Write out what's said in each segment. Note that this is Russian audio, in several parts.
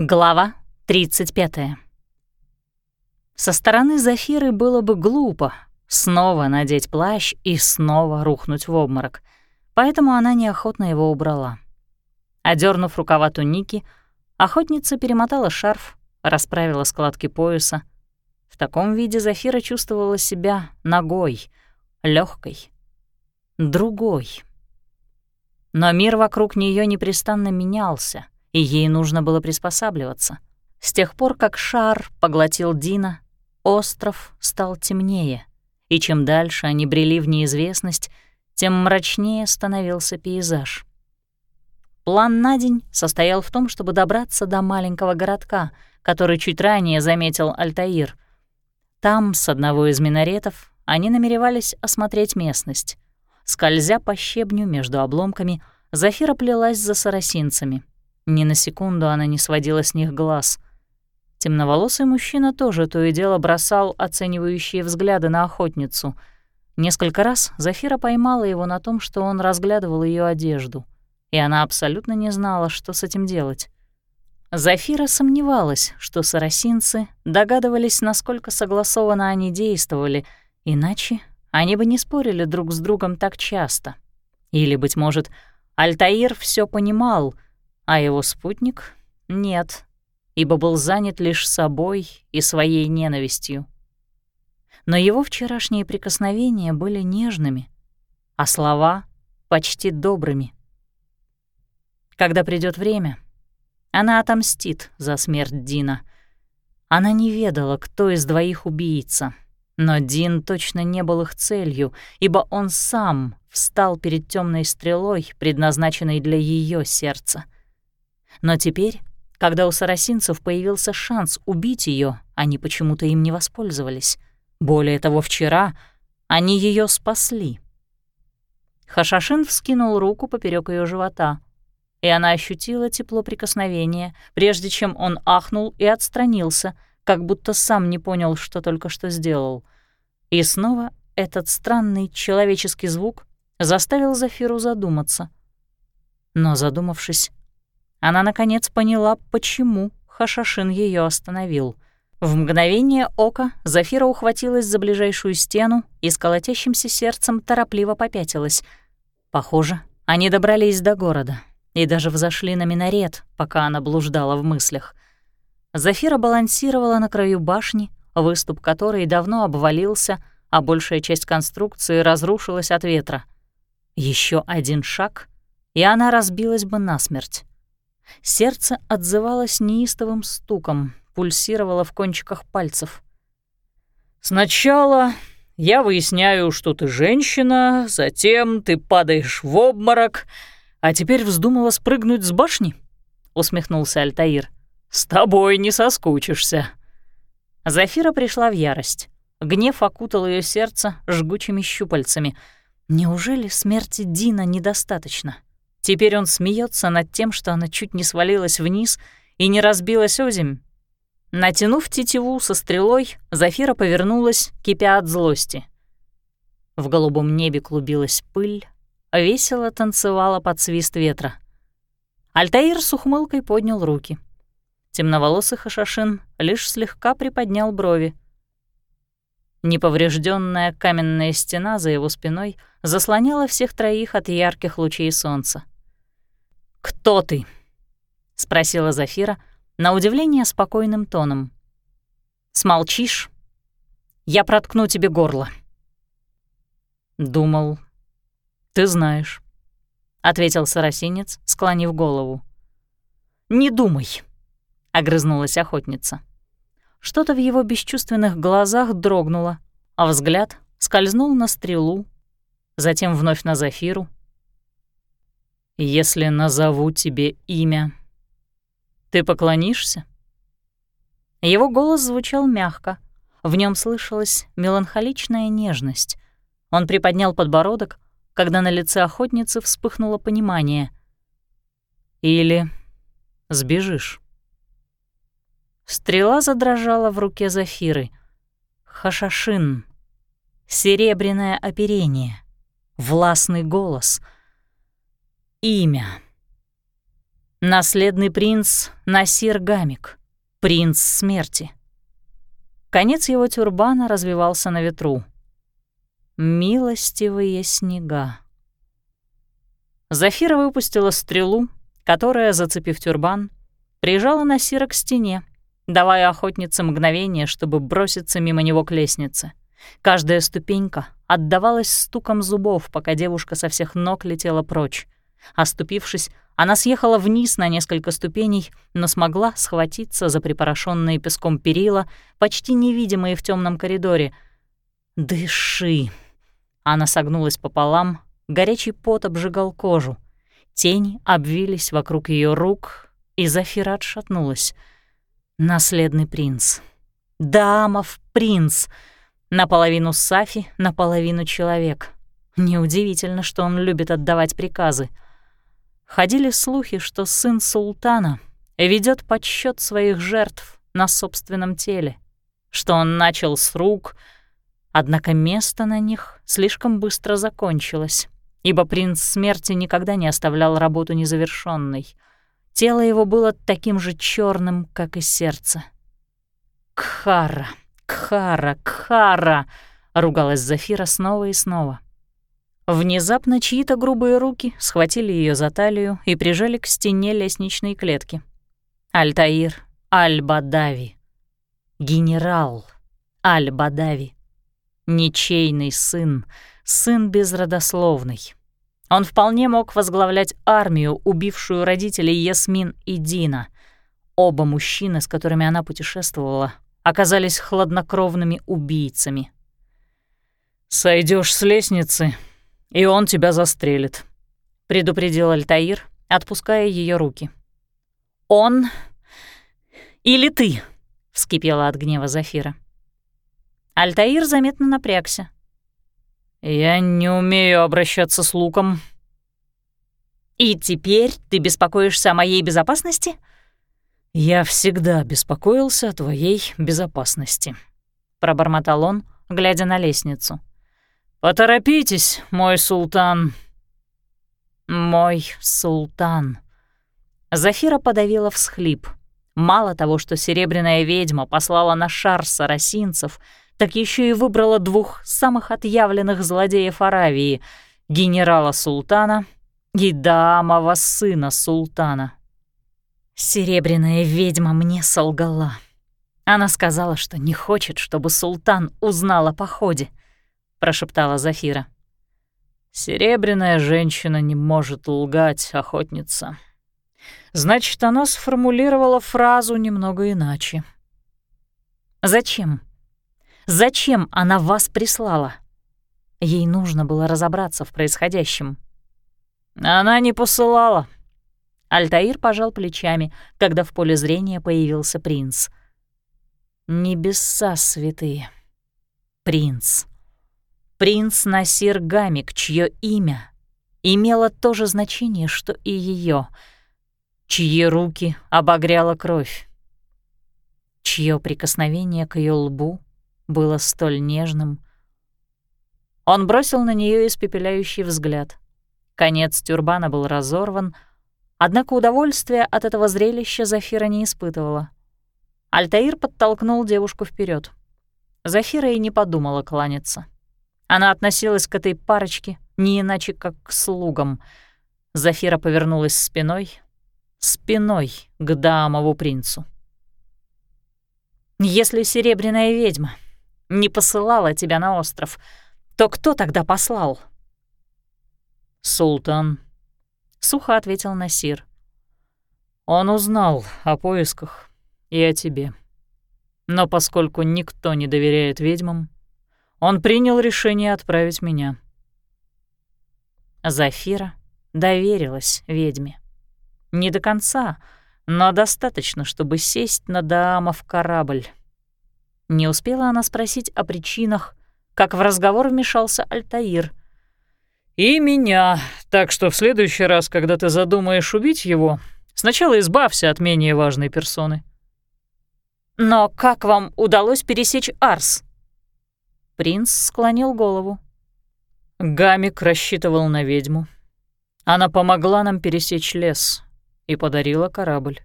Глава 35. Со стороны Зафиры было бы глупо снова надеть плащ и снова рухнуть в обморок, поэтому она неохотно его убрала. Одернув рукава туники, охотница перемотала шарф, расправила складки пояса. В таком виде Зафира чувствовала себя ногой, легкой, другой. Но мир вокруг нее непрестанно менялся — и ей нужно было приспосабливаться. С тех пор, как шар поглотил Дина, остров стал темнее, и чем дальше они брели в неизвестность, тем мрачнее становился пейзаж. План на день состоял в том, чтобы добраться до маленького городка, который чуть ранее заметил Альтаир. Там, с одного из минаретов, они намеревались осмотреть местность. Скользя по щебню между обломками, Зафира плелась за сарасинцами — ни на секунду она не сводила с них глаз. Темноволосый мужчина тоже то и дело бросал оценивающие взгляды на охотницу. Несколько раз Зафира поймала его на том, что он разглядывал ее одежду, и она абсолютно не знала, что с этим делать. Зафира сомневалась, что сарасинцы догадывались, насколько согласованно они действовали, иначе они бы не спорили друг с другом так часто. Или, быть может, Альтаир все понимал — а его спутник — нет, ибо был занят лишь собой и своей ненавистью. Но его вчерашние прикосновения были нежными, а слова — почти добрыми. Когда придет время, она отомстит за смерть Дина. Она не ведала, кто из двоих убийца, но Дин точно не был их целью, ибо он сам встал перед темной стрелой, предназначенной для ее сердца — но теперь, когда у сарасинцев появился шанс убить ее, они почему-то им не воспользовались. Более того, вчера они ее спасли. Хашашин вскинул руку поперек ее живота, и она ощутила тепло прикосновения, прежде чем он ахнул и отстранился, как будто сам не понял, что только что сделал. И снова этот странный человеческий звук заставил Зафиру задуматься. Но, задумавшись, она, наконец, поняла, почему Хашашин ее остановил. В мгновение ока Зафира ухватилась за ближайшую стену и с колотящимся сердцем торопливо попятилась. Похоже, они добрались до города и даже взошли на минарет, пока она блуждала в мыслях. Зафира балансировала на краю башни, выступ которой давно обвалился, а большая часть конструкции разрушилась от ветра. Еще один шаг, и она разбилась бы насмерть. Сердце отзывалось неистовым стуком, пульсировало в кончиках пальцев. «Сначала я выясняю, что ты женщина, затем ты падаешь в обморок, а теперь вздумала спрыгнуть с башни?» — усмехнулся Альтаир. «С тобой не соскучишься». Зафира пришла в ярость. Гнев окутал ее сердце жгучими щупальцами. Неужели смерти Дина недостаточно? Теперь он смеется над тем, что она чуть не свалилась вниз и не разбилась озимь. Натянув тетиву со стрелой, Зафира повернулась, кипя от злости. В голубом небе клубилась пыль, весело танцевала под свист ветра. Альтаир с ухмылкой поднял руки. Темноволосый Хашашин лишь слегка приподнял брови. Неповрежденная каменная стена за его спиной заслоняла всех троих от ярких лучей солнца. «Кто ты?» — спросила Зафира, на удивление спокойным тоном. «Смолчишь? Я проткну тебе горло». «Думал, ты знаешь», — ответил сарасинец, склонив голову. «Не думай», — огрызнулась охотница. Что-то в его бесчувственных глазах дрогнуло, а взгляд скользнул на стрелу, затем вновь на Зафиру. «Если назову тебе имя, ты поклонишься?» Его голос звучал мягко, в нем слышалась меланхоличная нежность. Он приподнял подбородок, когда на лице охотницы вспыхнуло понимание. «Или сбежишь?» Стрела задрожала в руке Зафиры. Хашашин. Серебряное оперение. Властный голос. Имя. Наследный принц Насир Гамик, принц смерти. Конец его тюрбана развивался на ветру. Милостивые снега. Зафира выпустила стрелу, которая, зацепив тюрбан, прижала Насира к стене, давая охотнице мгновение, чтобы броситься мимо него к лестнице. Каждая ступенька отдавалась стуком зубов, пока девушка со всех ног летела прочь. Оступившись, она съехала вниз на несколько ступеней, но смогла схватиться за припорошенные песком перила, почти невидимые в темном коридоре. «Дыши!» Она согнулась пополам, горячий пот обжигал кожу. Тени обвились вокруг ее рук, и Зафира отшатнулась. Наследный принц. Дамов принц. Наполовину Сафи, наполовину человек. Неудивительно, что он любит отдавать приказы. Ходили слухи, что сын султана ведет подсчет своих жертв на собственном теле, что он начал с рук, однако место на них слишком быстро закончилось, ибо принц смерти никогда не оставлял работу незавершенной. Тело его было таким же черным, как и сердце. «Кхара, Кхара, Кхара!» — ругалась Зафира снова и снова. Внезапно чьи-то грубые руки схватили ее за талию и прижали к стене лестничной клетки. Альтаир Аль-Бадави. Генерал Аль-Бадави. Ничейный сын, сын безродословный. Он вполне мог возглавлять армию, убившую родителей Ясмин и Дина. Оба мужчины, с которыми она путешествовала, оказались хладнокровными убийцами. Сойдешь с лестницы и он тебя застрелит», — предупредил Альтаир, отпуская ее руки. «Он или ты?» — вскипела от гнева Зафира. Альтаир заметно напрягся. «Я не умею обращаться с луком». «И теперь ты беспокоишься о моей безопасности?» «Я всегда беспокоился о твоей безопасности», — пробормотал он, глядя на лестницу. «Поторопитесь, мой султан». «Мой султан». Зафира подавила всхлип. Мало того, что серебряная ведьма послала на шар сарасинцев, так еще и выбрала двух самых отъявленных злодеев Аравии — генерала султана и дамова сына султана. Серебряная ведьма мне солгала. Она сказала, что не хочет, чтобы султан узнал о походе. — прошептала Зафира. «Серебряная женщина не может лгать, охотница. Значит, она сформулировала фразу немного иначе». «Зачем? Зачем она вас прислала?» Ей нужно было разобраться в происходящем. «Она не посылала». Альтаир пожал плечами, когда в поле зрения появился принц. «Небеса святые. Принц» принц Насир Гамик, чье имя имело то же значение, что и ее, чьи руки обогряла кровь, чье прикосновение к ее лбу было столь нежным. Он бросил на нее испепеляющий взгляд. Конец тюрбана был разорван, однако удовольствия от этого зрелища Зафира не испытывала. Альтаир подтолкнул девушку вперед. Зафира и не подумала кланяться. Она относилась к этой парочке не иначе, как к слугам. Зафира повернулась спиной, спиной к Даамову принцу. «Если серебряная ведьма не посылала тебя на остров, то кто тогда послал?» «Султан», — сухо ответил Насир. «Он узнал о поисках и о тебе. Но поскольку никто не доверяет ведьмам, он принял решение отправить меня. Зафира доверилась ведьме. Не до конца, но достаточно, чтобы сесть на Даамов корабль. Не успела она спросить о причинах, как в разговор вмешался Альтаир. «И меня, так что в следующий раз, когда ты задумаешь убить его, сначала избавься от менее важной персоны». «Но как вам удалось пересечь Арс?» Принц склонил голову. Гамик рассчитывал на ведьму. Она помогла нам пересечь лес. и подарила корабль.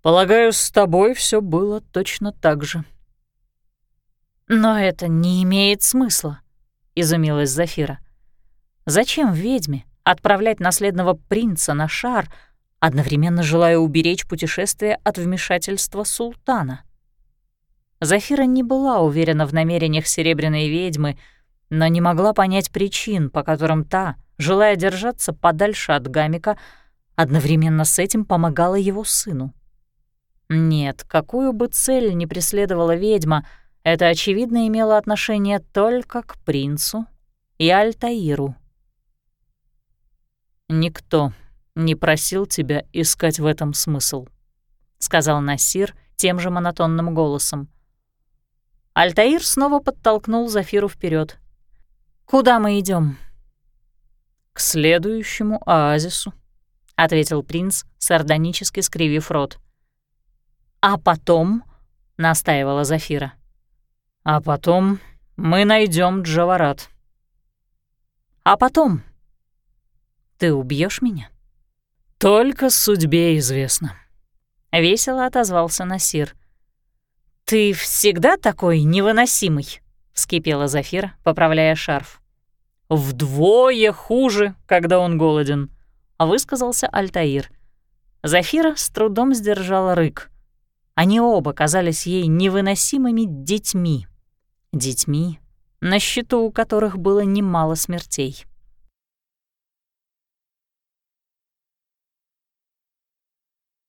Полагаю, с тобой все было точно так же». «Но это не имеет смысла», — изумилась Зафира. «Зачем ведьме отправлять наследного принца на шар, одновременно желая уберечь путешествие от вмешательства султана?» Зафира не была уверена в намерениях серебряной ведьмы, но не могла понять причин, по которым та, желая держаться подальше от Гамика, одновременно с этим помогала его сыну. Нет, какую бы цель ни преследовала ведьма, это, очевидно, имело отношение только к принцу и Альтаиру. «Никто не просил тебя искать в этом смысл», — сказал Насир тем же монотонным голосом. Альтаир снова подтолкнул Зафиру вперед. «Куда мы идем? «К следующему оазису», — ответил принц, сардонически скривив рот. «А потом?» — настаивала Зафира. «А потом мы найдем Джаварат». «А потом?» «Ты убьешь меня?» «Только судьбе известно», — весело отозвался Насир. «Ты всегда такой невыносимый?» — вскипела Зафира, поправляя шарф. «Вдвое хуже, когда он голоден», — высказался Альтаир. Зафира с трудом сдержала рык. Они оба казались ей невыносимыми детьми. Детьми, на счету у которых было немало смертей.